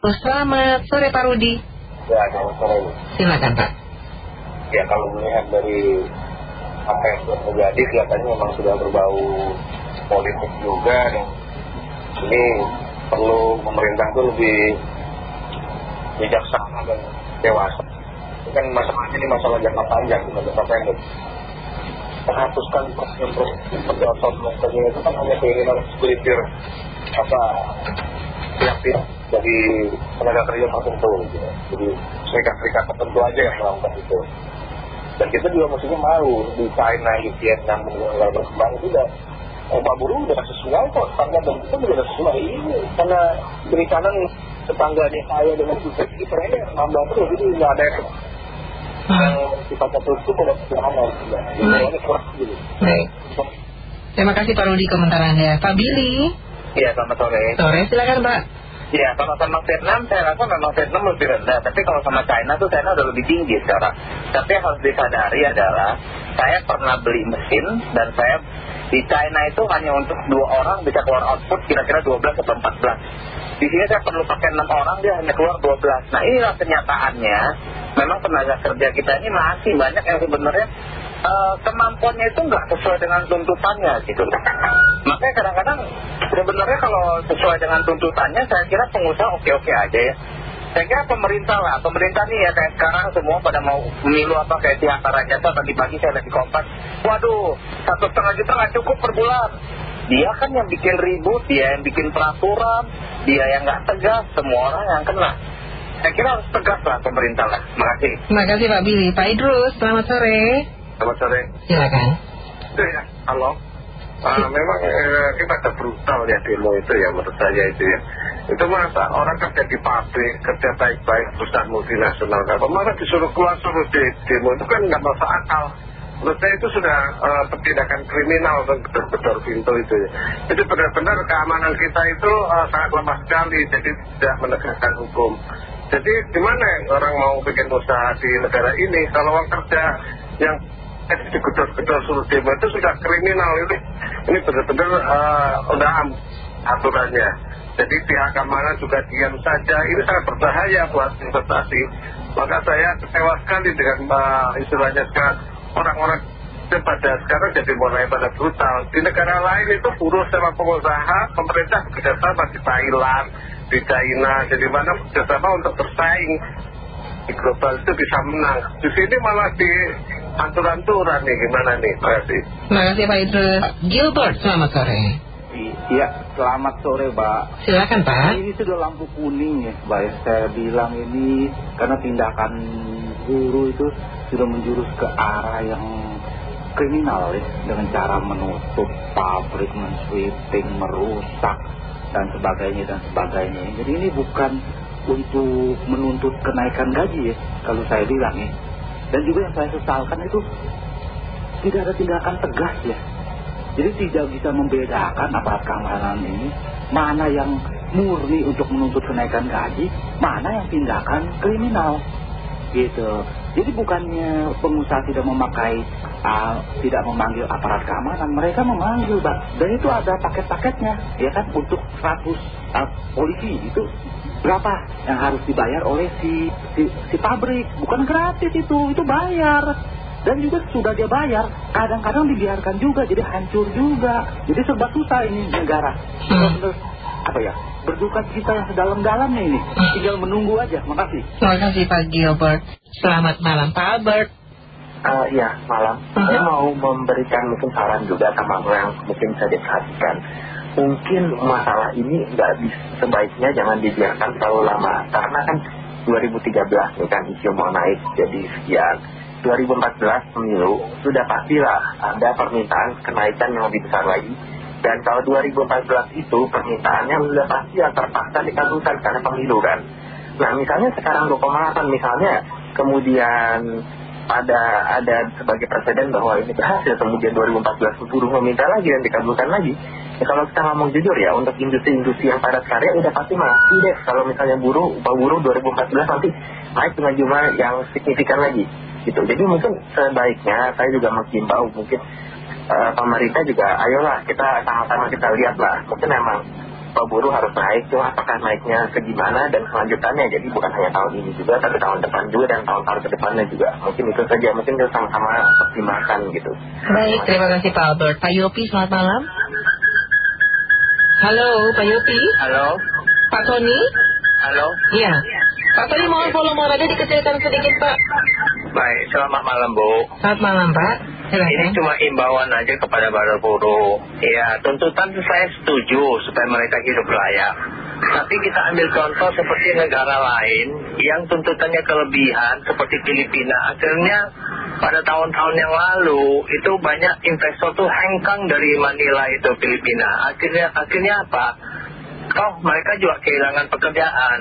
Selamat sore Pak Rudi. Ya, selamat sore. Silakan Pak. Ya, kalau melihat dari apa yang sudah terjadi, kelihatannya memang sudah berbau politik juga dan ini perlu pemerintah itu lebih bijaksana dan dewasa. Ini kan masalahnya ini masalah jangka panjang, bukan jangka pendek. Menghapuskan penjelasan dan sebagainya itu kan hanya keinginan segelintir apa pihak-pihak dari tenaga kerja tertentu gitu. Jadi serikat-serikat tertentu aja yang melakukan itu. Dan kita juga mestinya malu di China, di Vietnam, di negara berkembang tidak Pak buruh udah sesuai kok standar dan kita juga udah sesuai ini karena dari kanan tetangganya saya dengan kita ini nambah terus jadi nggak ada yang sifatnya terus itu pada sederhana jadi kurang gitu Baik. Terima kasih Pak Rudi komentar Anda. Pak Billy. Iya selamat sore Sore silakan Pak. Iya, kalau sama Vietnam saya rasa memang Vietnam lebih rendah. Tapi kalau sama China tuh China udah lebih tinggi sekarang. Tapi yang harus disadari adalah saya pernah beli mesin dan saya di China itu hanya untuk dua orang bisa keluar output kira-kira 12 atau 14. Di sini saya perlu pakai enam orang dia hanya keluar 12. Nah inilah kenyataannya. Memang tenaga kerja kita ini masih banyak yang sebenarnya uh, kemampuannya itu nggak sesuai dengan tuntutannya gitu. Makanya kadang-kadang sebenarnya kalau sesuai dengan tuntutannya saya kira pengusaha oke-oke aja ya. Saya kira pemerintah lah, pemerintah nih ya kayak sekarang semua pada mau memilu apa kayak tiap Jasa pagi-pagi saya lagi kompas. Waduh, satu setengah juta nggak cukup per bulan. Dia kan yang bikin ribut, dia yang bikin peraturan, dia yang nggak tegas, semua orang yang kena. Saya kira harus tegas lah pemerintah lah. Makasih. Terima kasih Pak Billy. Pak Idrus, selamat sore. Selamat sore. Silakan. Itu ya, halo. Uh, memang eh, kita brutal ya demo itu ya menurut saya itu ya. Itu masa orang kerja di pabrik kerja baik-baik perusahaan multinasional. Kalau malah disuruh keluar suruh di demo itu kan nggak masuk akal. Menurut saya itu sudah uh, tindakan kriminal betul-betul pintu itu ya. jadi benar-benar keamanan kita itu uh, sangat lemah sekali jadi tidak menegakkan hukum. Jadi gimana orang mau bikin usaha di negara ini? Kalau orang kerja yang di gedor-gedor suruh demo itu sudah kriminal ini. Ini benar-benar uh, udah aturannya. Jadi pihak keamanan juga diam saja. Ini sangat berbahaya buat investasi. Maka saya kecewa sekali dengan uh, istilahnya sekarang orang-orang pada sekarang jadi mulai pada brutal. Di negara lain itu buruh sama pengusaha pemerintah bekerjasama di Thailand di China. Jadi mana bekerjasama untuk bersaing. Di global itu bisa menang. Di sini malah di aturan-aturan nih gimana nih terima kasih Terima kasih Pak Idrus. Gilbert, selamat sore. Iya, selamat sore Pak. Silakan Pak. Ini sudah lampu kuning ya, baik saya bilang ini karena tindakan guru itu sudah menjurus ke arah yang kriminal ya, dengan cara menutup pabrik, mensweeping, merusak dan sebagainya dan sebagainya. Jadi ini bukan untuk menuntut kenaikan gaji ya, kalau saya bilang ya. Dan juga yang saya sesalkan itu tidak ada tindakan tegas ya. Jadi tidak bisa membedakan aparat keamanan ini mana yang murni untuk menuntut kenaikan gaji, mana yang tindakan kriminal. Gitu. Jadi bukannya pengusaha tidak memakai, uh, tidak memanggil aparat keamanan, mereka memanggil, Pak. Dan itu ada paket-paketnya, ya kan, untuk 100 uh, polisi itu berapa yang harus dibayar oleh si, si, si pabrik. Bukan gratis itu, itu bayar. Dan juga sudah dia bayar, kadang-kadang dibiarkan juga, jadi hancur juga. Jadi serba susah ini negara. Benar-benar, apa ya, berduka cita yang sedalam-dalamnya ini. Tinggal menunggu aja, makasih. Terima kasih Pak Gilbert. Selamat malam Pak Albert. Uh, ya, malam. Saya mau memberikan mungkin saran juga sama yang mungkin bisa diperhatikan. Mungkin masalah ini nggak sebaiknya jangan dibiarkan terlalu lama. Karena kan 2013 nih kan isu mau naik jadi sekian. 2014 pemilu sudah pastilah ada permintaan kenaikan yang lebih besar lagi. Dan kalau 2014 itu permintaannya sudah pasti yang terpaksa dikabulkan karena pemilu kan. Nah misalnya sekarang 2,8 misalnya kemudian ada ada sebagai presiden bahwa ini berhasil. Kemudian 2014 buruh meminta lagi dan dikabulkan lagi. Ya kalau kita ngomong jujur ya untuk industri-industri yang padat karya udah pasti mati deh. Kalau misalnya buruh upah buruh 2014 nanti naik dengan jumlah yang signifikan lagi. Gitu. Jadi mungkin sebaiknya saya juga menghimbau mungkin pemerintah juga ayolah kita sama-sama kita lihat lah mungkin memang buruh harus naik tuh apakah naiknya ke gimana dan kelanjutannya? Jadi bukan hanya tahun ini juga tapi tahun depan juga dan tahun-tahun ke depannya juga. Mungkin itu saja mungkin kita sama-sama pertimbangkan gitu. Baik terima kasih Pak Albert. Pak Yopi selamat malam. Halo Pak Yopi. Halo. Pak Tony. Halo. Iya. Pak Tony mohon volume radio dikecilkan sedikit Pak. Baik selamat malam Bu. Selamat malam Pak ini cuma imbauan aja kepada para buruh. Ya, tuntutan saya setuju supaya mereka hidup layak. Tapi kita ambil contoh seperti negara lain yang tuntutannya kelebihan seperti Filipina. Akhirnya pada tahun-tahun yang lalu itu banyak investor tuh hengkang dari Manila itu Filipina. Akhirnya akhirnya apa? Toh mereka juga kehilangan pekerjaan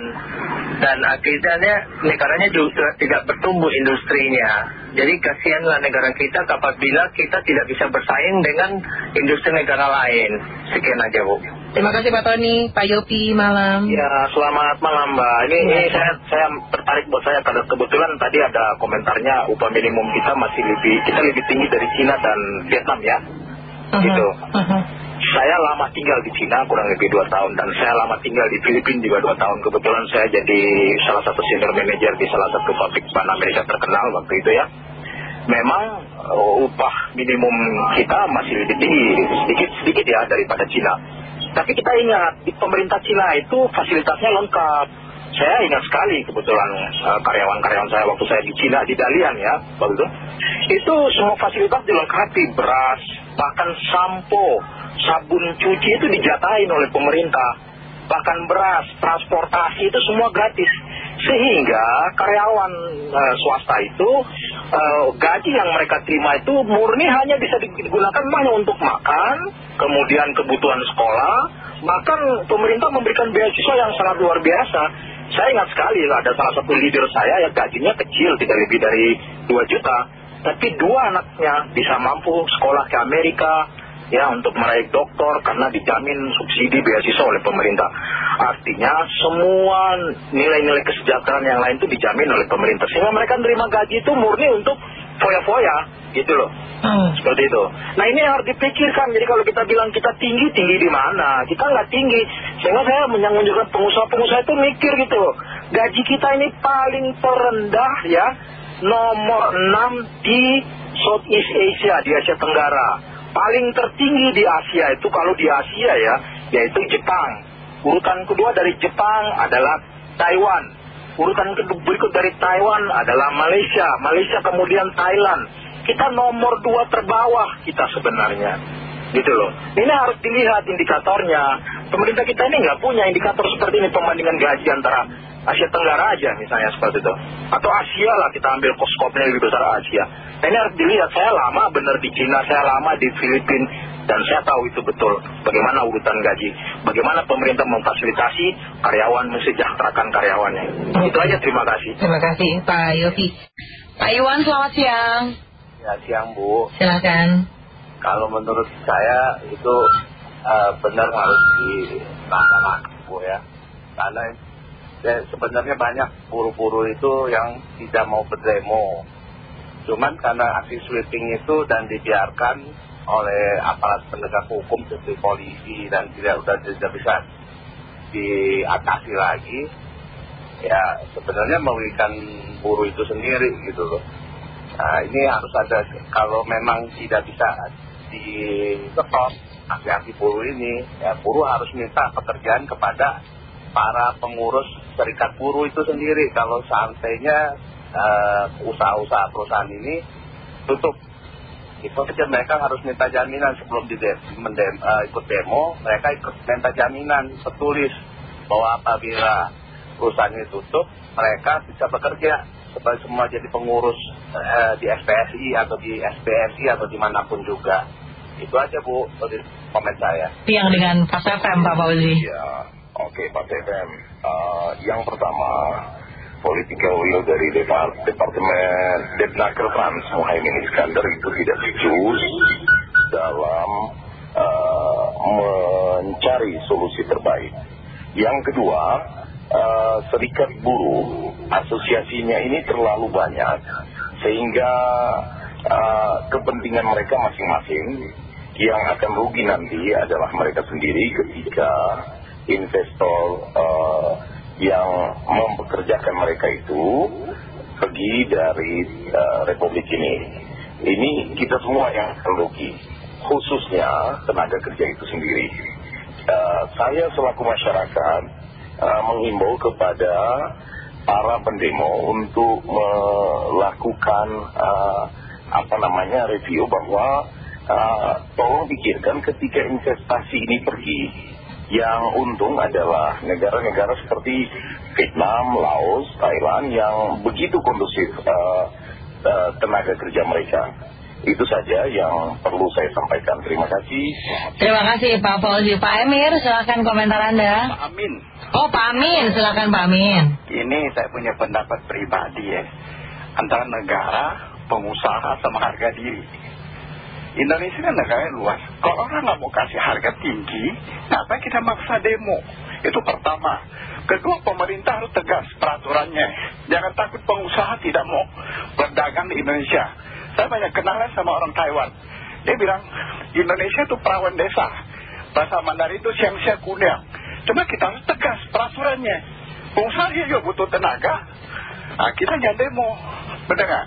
dan akhirnya negaranya juga tidak bertumbuh industrinya. Jadi kasihanlah negara kita apabila kita tidak bisa bersaing dengan industri negara lain. Sekian aja Bu. Terima kasih Pak Tony, Pak Yopi malam. Ya selamat malam Mbak. Ini, ini saya, saya tertarik buat saya karena kebetulan tadi ada komentarnya upah minimum kita masih lebih kita lebih tinggi dari Cina dan Vietnam ya. Uh-huh. Gitu. Uh-huh. Saya lama tinggal di Cina kurang lebih dua tahun dan saya lama tinggal di Filipina juga dua tahun. Kebetulan saya jadi salah satu senior manager di salah satu pabrik ban Amerika terkenal waktu itu ya. Memang uh, upah minimum kita masih lebih tinggi sedikit sedikit ya daripada Cina. Tapi kita ingat di pemerintah Cina itu fasilitasnya lengkap. Saya ingat sekali kebetulan uh, karyawan-karyawan saya waktu saya di Cina di Dalian ya waktu itu. Itu semua fasilitas dilengkapi beras, bahkan sampo, sabun cuci itu dijatahin oleh pemerintah. Bahkan beras, transportasi itu semua gratis. Sehingga karyawan uh, swasta itu uh, gaji yang mereka terima itu murni hanya bisa digunakan hanya untuk makan, kemudian kebutuhan sekolah, bahkan pemerintah memberikan beasiswa yang sangat luar biasa. Saya ingat sekali ada salah satu leader saya yang gajinya kecil, tidak lebih dari 2 juta. Tapi dua anaknya bisa mampu sekolah ke Amerika, ya untuk meraih doktor karena dijamin subsidi beasiswa oleh pemerintah. Artinya semua nilai-nilai kesejahteraan yang lain itu dijamin oleh pemerintah. Sehingga mereka menerima gaji itu murni untuk foya-foya gitu loh. Hmm. Seperti itu. Nah ini yang harus dipikirkan. Jadi kalau kita bilang kita tinggi, tinggi di mana? Kita nggak tinggi. Sehingga saya menunjukkan pengusaha-pengusaha itu mikir gitu. Gaji kita ini paling terendah ya. Nomor 6 di Southeast Asia, di Asia Tenggara. Paling tertinggi di Asia itu kalau di Asia ya, yaitu Jepang. Urutan kedua dari Jepang adalah Taiwan. Urutan kedua berikut dari Taiwan adalah Malaysia. Malaysia kemudian Thailand. Kita nomor dua terbawah kita sebenarnya. Gitu loh. Ini harus dilihat indikatornya. Pemerintah kita ini nggak punya indikator seperti ini pembandingan gaji antara Asia Tenggara aja misalnya seperti itu. Atau Asia lah kita ambil koskopnya lebih besar Asia. Nah, ini harus dilihat. Saya lama benar di Cina, saya lama di Filipina. Dan saya tahu itu betul bagaimana urutan gaji. Bagaimana pemerintah memfasilitasi karyawan, mensejahterakan karyawannya. Itu aja terima kasih. Terima kasih Pak Yofi. Pak Iwan selamat siang. Ya siang Bu, Silakan. kalau menurut saya itu eh, benar harus dilaksanakan Bu ya. Karena sebenarnya banyak buruh-buruh itu yang tidak mau berdemo. Cuman karena aksi sweeping itu dan dibiarkan oleh aparat penegak hukum seperti polisi dan tidak sudah tidak bisa diatasi lagi, ya sebenarnya merugikan buruh itu sendiri gitu loh. Nah ini harus ada, kalau memang tidak bisa diketop aksi-aksi buruh ini, ya buruh harus minta pekerjaan kepada para pengurus serikat buruh itu sendiri. Kalau seandainya usaha-usaha perusahaan ini tutup, itu saja mereka harus minta jaminan sebelum di ikut demo, mereka ikut minta jaminan tertulis bahwa apabila perusahaan ini tutup, mereka bisa bekerja sebagai semua jadi pengurus eh, di SPSI atau di SPSI atau di mana pun juga. Itu aja Bu, dari komen saya. Yang dengan Pak FM Pak Fauzi. Ya, oke Pak FM. Eh, yang pertama, political will dari Depart Departemen Depnaker Trans Muhaimin Iskandar itu tidak becus dalam eh, mencari solusi terbaik. Yang kedua, eh, serikat buruh asosiasinya ini terlalu banyak sehingga eh, kepentingan mereka masing-masing yang akan rugi nanti adalah mereka sendiri ketika investor uh, yang mempekerjakan mereka itu pergi dari uh, republik ini. Ini kita semua yang akan rugi, khususnya tenaga kerja itu sendiri. Uh, saya selaku masyarakat menghimbau kepada para pendemo untuk melakukan apa namanya review bahwa tolong pikirkan ketika investasi ini pergi yang untung adalah negara-negara seperti Vietnam, Laos, Thailand yang begitu kondusif uh, uh, tenaga kerja mereka. Itu saja yang perlu saya sampaikan. Terima kasih. Terima kasih Pak Fauzi. Pak Emir, silakan komentar Anda. Pak Amin. Oh Pak Amin, silakan Pak Amin. Ini saya punya pendapat pribadi ya. Antara negara, pengusaha sama harga diri. Indonesia kan negara luas. Kalau orang nggak mau kasih harga tinggi, ngapain kita maksa demo? Itu pertama. Kedua, pemerintah harus tegas peraturannya. Jangan takut pengusaha tidak mau berdagang di Indonesia. Saya banyak kenalan sama orang Taiwan. Dia bilang, Indonesia itu perawan desa. Bahasa Mandarin itu siang-siang kunyang. Cuma kita harus tegas peraturannya. Pengusaha juga butuh tenaga. Nah, kita jangan demo. Benar nggak?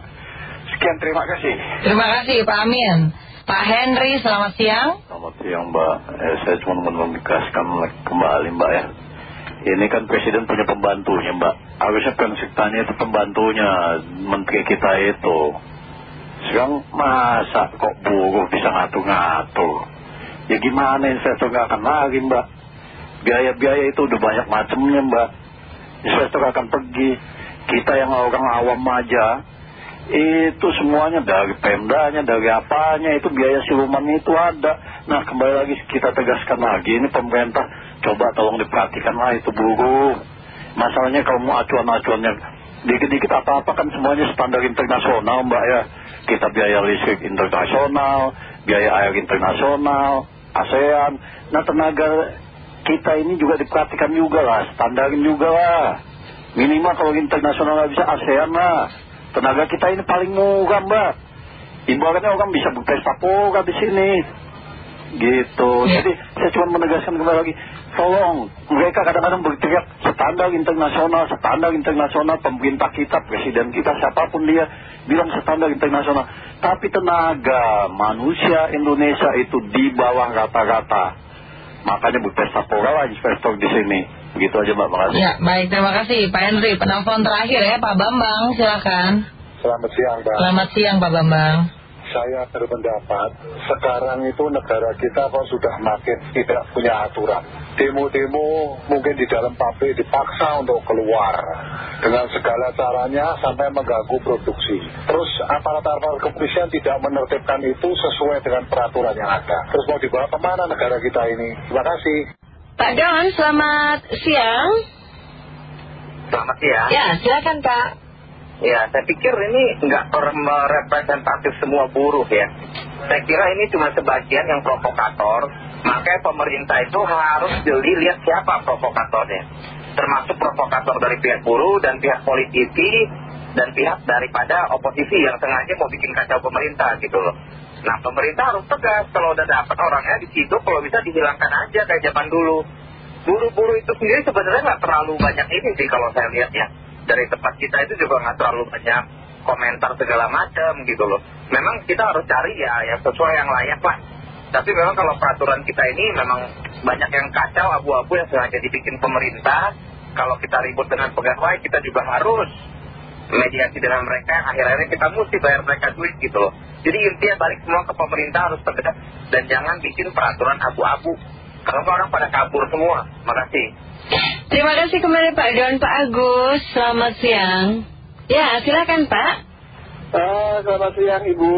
Sekian terima kasih. Terima kasih Pak Amin. Pak Henry, selamat siang. Selamat siang Mbak. Eh, saya cuma menegaskan kembali Mbak ya. Ini kan Presiden punya pembantunya Mbak. Harusnya kan itu pembantunya Menteri kita itu. Sekarang masa kok buruh bisa ngatur-ngatur. Ya gimana investor nggak akan lagi Mbak. Biaya-biaya itu udah banyak macamnya Mbak. Investor akan pergi. Kita yang orang awam aja itu semuanya dari pemdanya, dari apanya, itu biaya siluman itu ada. Nah kembali lagi kita tegaskan lagi, ini pemerintah coba tolong diperhatikan lah itu buruh. Masalahnya kalau mau acuan-acuannya dikit-dikit apa-apa kan semuanya standar internasional mbak ya. Kita biaya listrik internasional, biaya air internasional, ASEAN. Nah tenaga kita ini juga diperhatikan juga lah, standarin juga lah. Minimal kalau internasional nggak bisa ASEAN lah tenaga kita ini paling murah mbak. Ibaratnya orang bisa berpesta pora di sini. Gitu. Jadi saya cuma menegaskan kembali lagi tolong mereka kadang-kadang berteriak standar internasional standar internasional pemerintah kita presiden kita siapa pun dia bilang standar internasional. Tapi tenaga manusia Indonesia itu di bawah rata-rata. Makanya berpesta pora lah investor di sini begitu aja mbak. Makasih. Ya baik. Terima kasih Pak Henry. Penelpon terakhir ya Pak Bambang. Silakan. Selamat siang Pak Selamat siang Pak Bambang. Saya berpendapat sekarang itu negara kita kok sudah makin tidak punya aturan. Demo-demo mungkin di dalam pabrik dipaksa untuk keluar. Dengan segala caranya sampai mengganggu produksi. Terus aparat-aparat kepolisian tidak menertibkan itu sesuai dengan peraturan yang ada. Terus mau dibawa ke mana negara kita ini? Terima kasih Pak Don, selamat siang Selamat siang Ya, silakan Pak Ya, saya pikir ini nggak merepresentatif semua buruh ya. Saya kira ini cuma sebagian yang provokator. Makanya pemerintah itu harus jeli lihat siapa provokatornya. Termasuk provokator dari pihak buruh dan pihak politisi dan pihak daripada oposisi yang sengaja mau bikin kacau pemerintah gitu loh. Nah, pemerintah harus tegas kalau udah dapat orangnya di situ, kalau bisa dihilangkan aja kayak zaman dulu. Buruh-buruh itu sendiri sebenarnya nggak terlalu banyak ini sih kalau saya lihat ya dari tempat kita itu juga nggak terlalu banyak komentar segala macam gitu loh. Memang kita harus cari ya yang sesuai yang layak lah. Tapi memang kalau peraturan kita ini memang banyak yang kacau abu-abu yang sengaja dibikin pemerintah. Kalau kita ribut dengan pegawai kita juga harus mediasi dengan mereka yang akhir-akhirnya kita mesti bayar mereka duit gitu loh. Jadi intinya balik semua ke pemerintah harus tegas dan jangan bikin peraturan abu-abu. Kalau orang pada kabur semua. Makasih. Terima kasih kembali Pak Don Pak Agus Selamat siang Ya silakan Pak uh, Selamat siang Ibu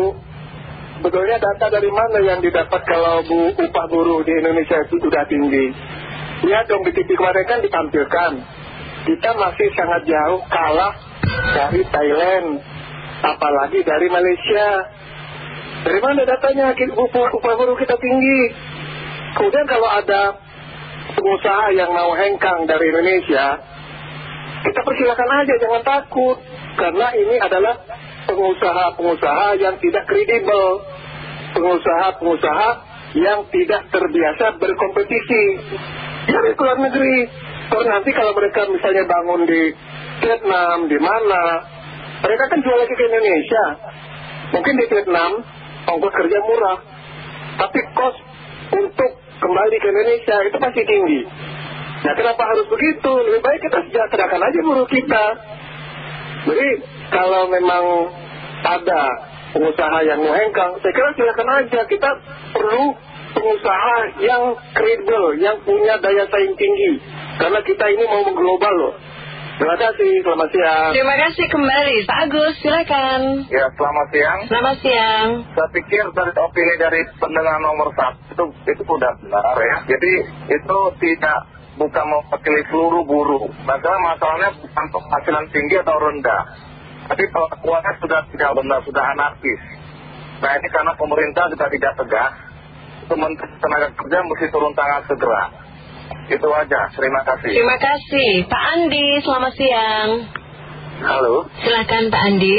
Betulnya data dari mana yang didapat kalau bu, upah buruh di Indonesia itu sudah tinggi Lihat dong di TV kemarin kan ditampilkan Kita masih sangat jauh kalah dari Thailand Apalagi dari Malaysia Dari mana datanya upah, upah buruh kita tinggi Kemudian kalau ada pengusaha yang mau hengkang dari Indonesia, kita persilakan aja, jangan takut. Karena ini adalah pengusaha-pengusaha yang tidak kredibel. Pengusaha-pengusaha yang tidak terbiasa berkompetisi. Cari ke luar negeri. Kalau nanti kalau mereka misalnya bangun di Vietnam, di mana, mereka kan jual lagi ke Indonesia. Mungkin di Vietnam, ongkos kerja murah. Tapi kos untuk kembali ke Indonesia itu pasti tinggi. Nah kenapa harus begitu? Lebih baik kita sejahterakan aja buruh kita. Jadi kalau memang ada pengusaha yang mau hengkang, saya kira silakan aja. Kita perlu pengusaha yang kredibel, yang punya daya saing tinggi. Karena kita ini mau mengglobal loh. Terima kasih, selamat siang. Terima kasih kembali, Pak Agus, silakan. Ya, selamat siang. Selamat siang. Saya pikir dari opini dari pendengar nomor satu itu, itu sudah benar ya. Jadi itu tidak bukan mewakili seluruh buruh. Masalah masalahnya bukan penghasilan tinggi atau rendah. Tapi pelakuannya sudah tidak benar, sudah anarkis. Nah ini karena pemerintah juga tidak tegas. Menteri Tenaga Kerja mesti turun tangan segera. Itu aja, terima kasih. Terima kasih. Pak Andi, selamat siang. Halo. Silakan Pak Andi.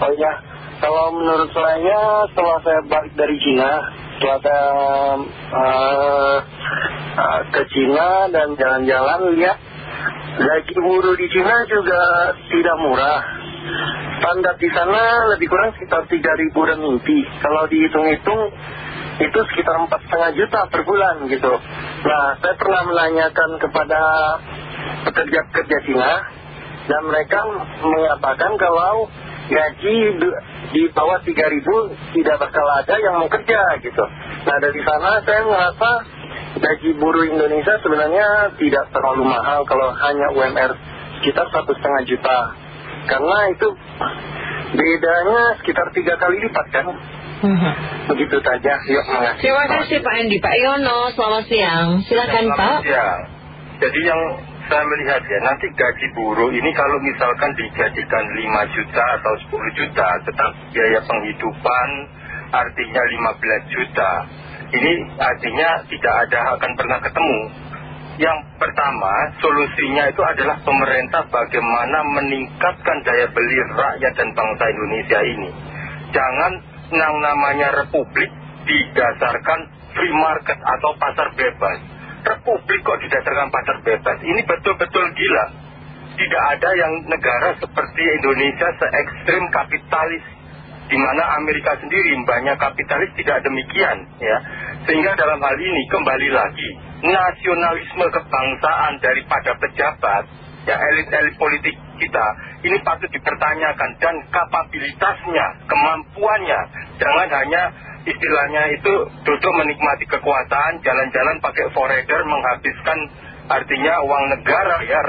Oh iya, kalau menurut saya setelah saya balik dari Cina, setelah saya uh, uh, ke Cina dan jalan-jalan lihat gaji buruh di Cina juga tidak murah. Standar di sana lebih kurang sekitar 3 ribu dan mimpi. Kalau dihitung-hitung itu sekitar empat setengah juta per bulan gitu. Nah, saya pernah menanyakan kepada pekerja-pekerja Cina dan mereka mengatakan kalau gaji di bawah 3 ribu tidak bakal ada yang mau kerja gitu. Nah dari sana saya merasa gaji buruh Indonesia sebenarnya tidak terlalu mahal kalau hanya UMR sekitar satu setengah juta. Karena itu bedanya sekitar tiga kali lipat kan. Begitu saja, yuk makasih. Terima kasih Pak Andi. Pak Yono, selamat siang. Silakan Pak. Ya, jadi yang saya melihat ya, nanti gaji buruh ini kalau misalkan dijadikan 5 juta atau 10 juta, tetap biaya penghidupan artinya 15 juta. Ini artinya tidak ada akan pernah ketemu. Yang pertama, solusinya itu adalah pemerintah bagaimana meningkatkan daya beli rakyat dan bangsa Indonesia ini. Jangan yang namanya republik didasarkan free market atau pasar bebas. Republik kok didasarkan pasar bebas. Ini betul-betul gila. Tidak ada yang negara seperti Indonesia se ekstrim kapitalis. Di mana Amerika sendiri banyak kapitalis tidak demikian. ya. Sehingga dalam hal ini kembali lagi. Nasionalisme kebangsaan daripada pejabat. Ya elit-elit politik kita. Ini patut dipertanyakan. Dan kapabilitasnya, kemampuannya. Jangan hanya istilahnya itu duduk menikmati kekuasaan, jalan-jalan pakai forager, menghabiskan artinya uang negara ya,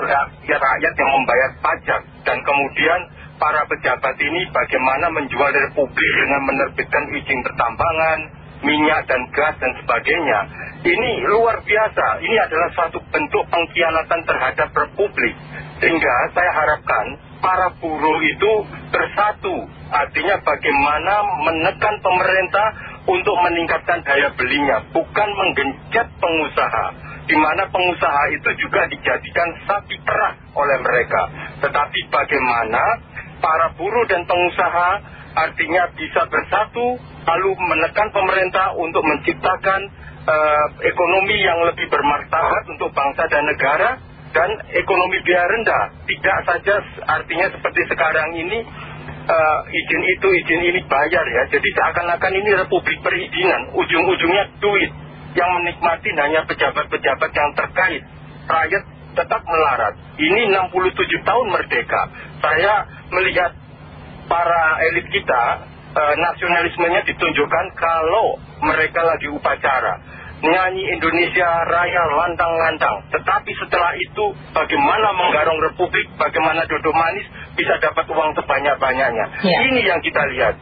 ya rakyat yang membayar pajak. Dan kemudian para pejabat ini bagaimana menjual republik dengan menerbitkan izin pertambangan, minyak dan gas dan sebagainya. Ini luar biasa, ini adalah suatu bentuk pengkhianatan terhadap republik. Sehingga saya harapkan para buruh itu bersatu. Artinya bagaimana menekan pemerintah untuk meningkatkan daya belinya, bukan menggenjat pengusaha. Di mana pengusaha itu juga dijadikan sapi perah oleh mereka. Tetapi bagaimana para buruh dan pengusaha artinya bisa bersatu lalu menekan pemerintah untuk menciptakan uh, ekonomi yang lebih bermartabat untuk bangsa dan negara dan ekonomi biaya rendah. Tidak saja artinya seperti sekarang ini uh, izin itu, izin ini bayar ya. Jadi seakan-akan ini republik perizinan. Ujung-ujungnya duit yang menikmati hanya pejabat-pejabat yang terkait. Rakyat tetap melarat. Ini 67 tahun merdeka. Saya melihat para elit kita nasionalismenya ditunjukkan kalau mereka lagi upacara nyanyi Indonesia Raya lantang-lantang. Tetapi setelah itu bagaimana menggarong republik, bagaimana duduk manis bisa dapat uang sebanyak-banyaknya. Ya. Ini yang kita lihat.